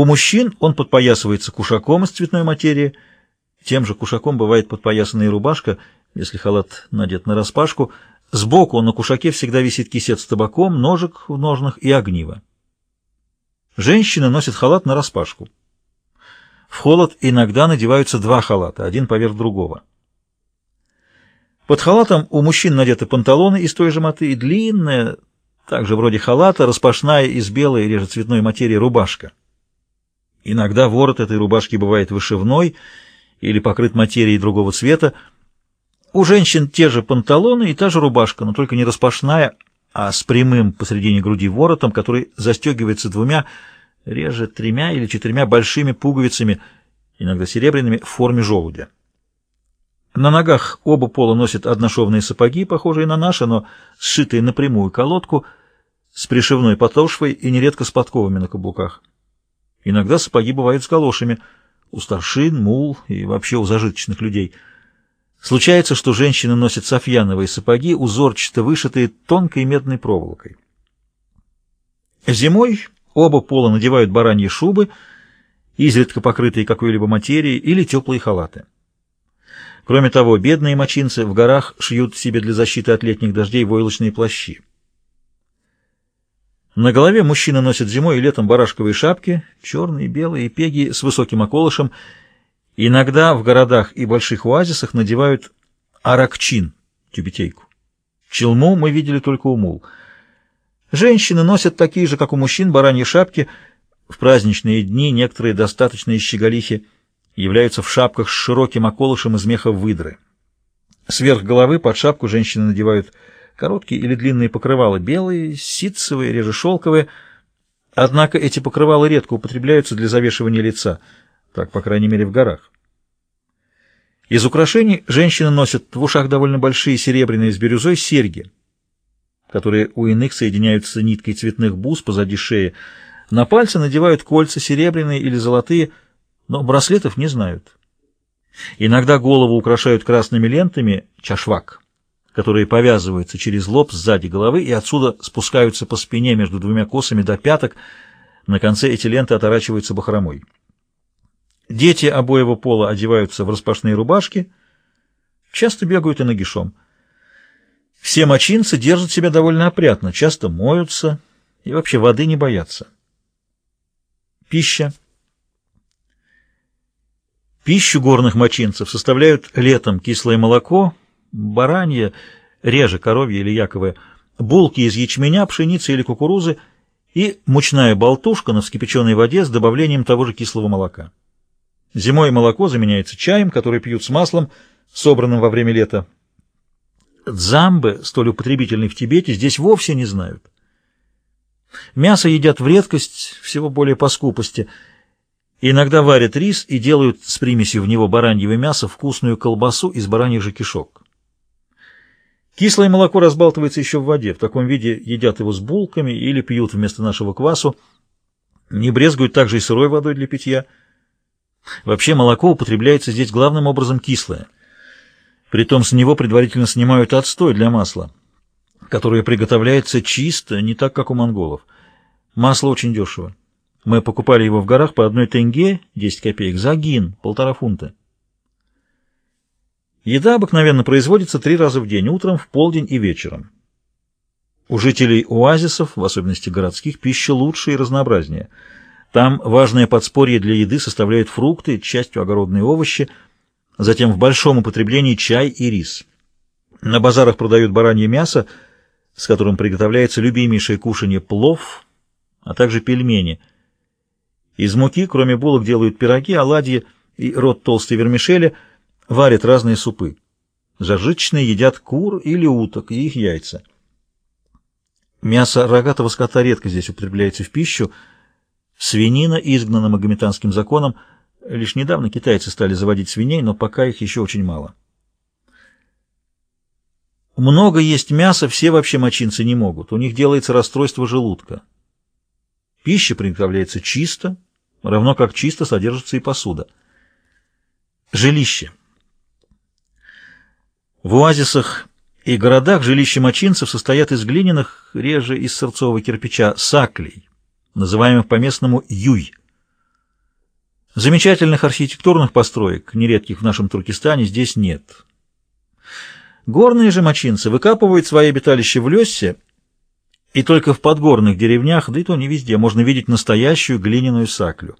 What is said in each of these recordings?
У мужчин он подпоясывается кушаком из цветной материи. Тем же кушаком бывает подпоясана и рубашка, если халат надет нараспашку. Сбоку на кушаке всегда висит кисет с табаком, ножик в ножнах и огниво. Женщины носят халат нараспашку. В холод иногда надеваются два халата, один поверх другого. Под халатом у мужчин надеты панталоны из той же моты и длинная, также вроде халата, распашная из белой реже цветной материи рубашка. Иногда ворот этой рубашки бывает вышивной или покрыт материей другого цвета. У женщин те же панталоны и та же рубашка, но только не распашная, а с прямым посредине груди воротом, который застегивается двумя, реже тремя или четырьмя большими пуговицами, иногда серебряными, в форме желудя. На ногах оба пола носят одношовные сапоги, похожие на наши, но сшитые напрямую колодку, с пришивной подошвой и нередко с подковами на каблуках. Иногда сапоги бывают с галошами у старшин, мул и вообще у зажиточных людей. Случается, что женщины носят софьяновые сапоги, узорчато вышитые тонкой медной проволокой. Зимой оба пола надевают бараньи шубы, изредка покрытые какой-либо материей, или теплые халаты. Кроме того, бедные мочинцы в горах шьют себе для защиты от летних дождей войлочные плащи. На голове мужчины носят зимой и летом барашковые шапки, черные, белые, пеги с высоким околышем. Иногда в городах и больших оазисах надевают аракчин, тюбетейку. Челму мы видели только у мул. Женщины носят такие же, как у мужчин, бараньи шапки. В праздничные дни некоторые достаточные щеголихи являются в шапках с широким околышем из меха выдры. Сверх головы под шапку женщины надевают Короткие или длинные покрывала белые, ситцевые, реже шелковые. Однако эти покрывала редко употребляются для завешивания лица, так, по крайней мере, в горах. Из украшений женщины носят в ушах довольно большие серебряные с бирюзой серьги, которые у иных соединяются ниткой цветных бус позади шеи. На пальцы надевают кольца серебряные или золотые, но браслетов не знают. Иногда голову украшают красными лентами чашвак которые повязываются через лоб сзади головы и отсюда спускаются по спине между двумя косами до пяток. На конце эти ленты оторачиваются бахромой. Дети обоего пола одеваются в распашные рубашки, часто бегают и нагишом. Все мочинцы держат себя довольно опрятно, часто моются и вообще воды не боятся. Пища. Пищу горных мочинцев составляют летом кислое молоко, баранье, реже коровье или яковое, булки из ячменя, пшеницы или кукурузы и мучная болтушка на вскипяченной воде с добавлением того же кислого молока. Зимой молоко заменяется чаем, который пьют с маслом, собранным во время лета. Дзамбы, столь употребительный в Тибете, здесь вовсе не знают. Мясо едят в редкость, всего более по скупости. Иногда варят рис и делают с примесью в него бараньего мяса вкусную колбасу из бараньих же кишок. Кислое молоко разбалтывается еще в воде. В таком виде едят его с булками или пьют вместо нашего квасу. Не брезгуют также и сырой водой для питья. Вообще молоко употребляется здесь главным образом кислое. Притом с него предварительно снимают отстой для масла, которое приготовляется чисто, не так, как у монголов. Масло очень дешево. Мы покупали его в горах по одной тенге, 10 копеек, за гин, полтора фунта. Еда обыкновенно производится три раза в день, утром, в полдень и вечером. У жителей оазисов, в особенности городских, пища лучше и разнообразнее. Там важное подспорье для еды составляют фрукты, частью огородные овощи, затем в большом употреблении чай и рис. На базарах продают баранье мясо, с которым приготовляется любимейшее кушанье плов, а также пельмени. Из муки, кроме булок, делают пироги, оладьи и рот толстой вермишели – варят разные супы. Зажиточные едят кур или уток и их яйца. Мясо рогатого скота редко здесь употребляется в пищу. Свинина изгнана магометанским законом. Лишь недавно китайцы стали заводить свиней, но пока их еще очень мало. Много есть мяса все вообще мочинцы не могут. У них делается расстройство желудка. Пища приготовляется чисто, равно как чисто содержится и посуда. Жилище. В оазисах и городах жилища мочинцев состоят из глиняных, реже из сырцового кирпича, саклей, называемых по-местному юй. Замечательных архитектурных построек, нередких в нашем Туркестане, здесь нет. Горные же мочинцы выкапывают свои обиталища в лёсе, и только в подгорных деревнях, да и то не везде, можно видеть настоящую глиняную саклю.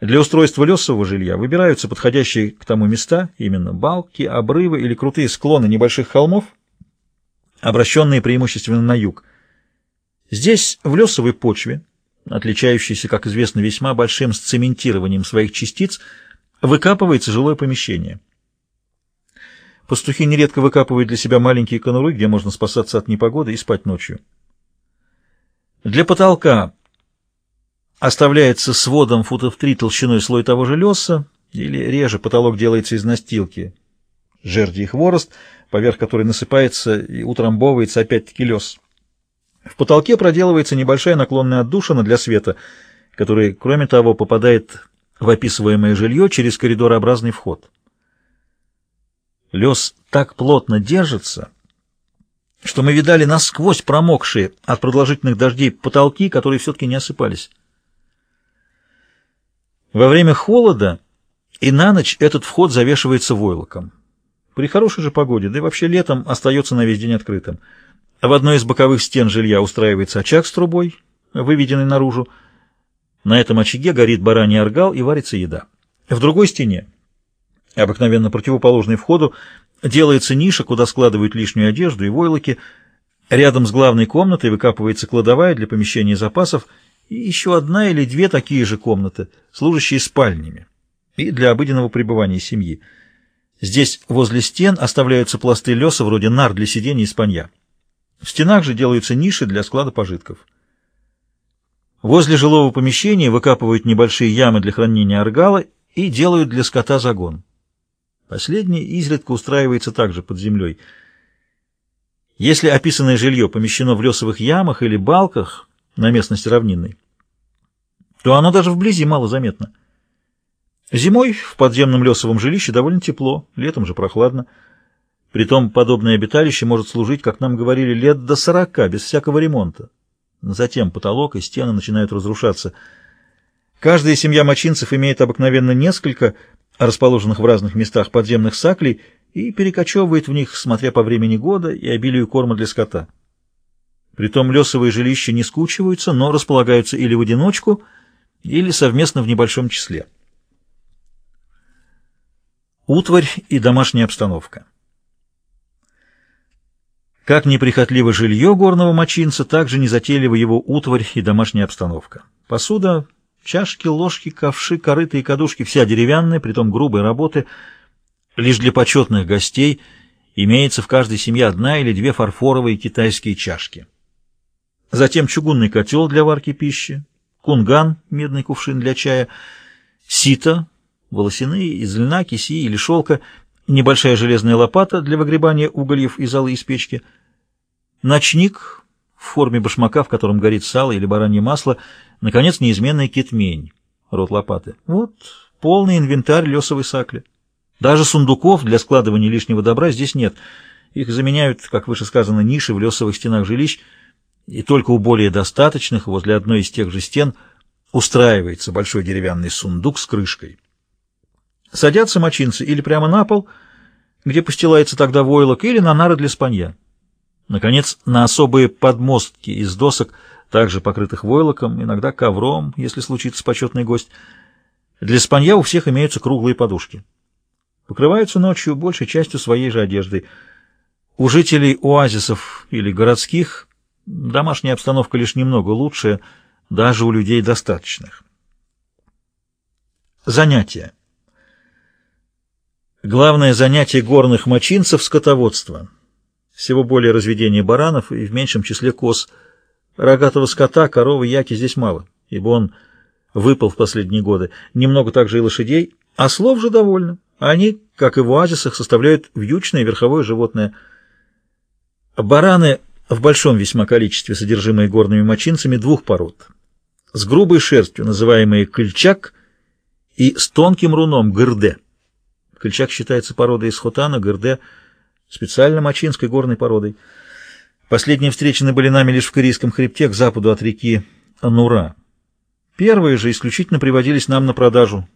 Для устройства лесового жилья выбираются подходящие к тому места, именно балки, обрывы или крутые склоны небольших холмов, обращенные преимущественно на юг. Здесь, в лесовой почве, отличающейся, как известно, весьма большим сцементированием своих частиц, выкапывается жилое помещение. Пастухи нередко выкапывают для себя маленькие конуры, где можно спасаться от непогоды и спать ночью. Для потолка оставляется сводом футов три толщиной слой того же леса, или реже потолок делается из настилки, жерди и хворост, поверх которой насыпается и утрамбовывается опять-таки лес. В потолке проделывается небольшая наклонная отдушина для света, который, кроме того, попадает в описываемое жилье через коридорообразный вход. Лес так плотно держится, что мы видали насквозь промокшие от продолжительных дождей потолки, которые все-таки не осыпались. Во время холода и на ночь этот вход завешивается войлоком. При хорошей же погоде, да и вообще летом остается на весь день открытым. В одной из боковых стен жилья устраивается очаг с трубой, выведенный наружу. На этом очаге горит бараний аргал и варится еда. В другой стене, обыкновенно противоположной входу, делается ниша, куда складывают лишнюю одежду и войлоки. Рядом с главной комнатой выкапывается кладовая для помещения запасов и еще одна или две такие же комнаты, служащие спальнями и для обыденного пребывания семьи. Здесь возле стен оставляются пласты леса вроде нар для сидения и спанья. В стенах же делаются ниши для склада пожитков. Возле жилого помещения выкапывают небольшие ямы для хранения аргала и делают для скота загон. Последний изредка устраивается также под землей. Если описанное жилье помещено в лесовых ямах или балках на местности равнинной, то оно даже вблизи мало заметно. Зимой в подземном лесовом жилище довольно тепло, летом же прохладно. Притом подобное обиталище может служить, как нам говорили, лет до сорока, без всякого ремонта. Затем потолок и стены начинают разрушаться. Каждая семья мочинцев имеет обыкновенно несколько расположенных в разных местах подземных саклей и перекочевывает в них, смотря по времени года и обилию корма для скота. Притом лесовые жилища не скучиваются, но располагаются или в одиночку, или совместно в небольшом числе. Утварь и домашняя обстановка как неприхотливо жилье горного мочинца, так же незатейлива его утварь и домашняя обстановка. Посуда, чашки, ложки, ковши, корыты и кадушки — вся деревянная, притом грубой работы. Лишь для почетных гостей имеется в каждой семье одна или две фарфоровые китайские чашки. Затем чугунный котел для варки пищи, кунган, медный кувшин для чая, сито, волосяные, из льна, киси или шелка, небольшая железная лопата для выгребания угольев из золы из печки — Ночник в форме башмака, в котором горит сало или баранье масло, наконец, неизменная китмень, рот лопаты. Вот полный инвентарь лесовой сакли. Даже сундуков для складывания лишнего добра здесь нет. Их заменяют, как выше сказано, ниши в лесовых стенах жилищ, и только у более достаточных, возле одной из тех же стен, устраивается большой деревянный сундук с крышкой. Садятся мочинцы или прямо на пол, где постилается тогда войлок, или на нары для спанья. Наконец, на особые подмостки из досок, также покрытых войлоком, иногда ковром, если случится почетный гость. Для спанья у всех имеются круглые подушки. Покрываются ночью большей частью своей же одеждой. У жителей оазисов или городских домашняя обстановка лишь немного лучше, даже у людей достаточных. Занятия. Главное занятие горных мочинцев – скотоводство – всего более разведения баранов и в меньшем числе коз. Рогатого скота, коровы, яки здесь мало, ибо он выпал в последние годы. Немного также и лошадей, а слов же довольно. Они, как и в оазисах, составляют вьючное верховое животное. Бараны в большом весьма количестве, содержимые горными мочинцами, двух пород. С грубой шерстью, называемые кыльчак, и с тонким руном, гырде. Кыльчак считается породой из хотана, гырде — специально мачинской горной породой. Последние встречены были нами лишь в Корейском хребте к западу от реки Анура. Первые же исключительно приводились нам на продажу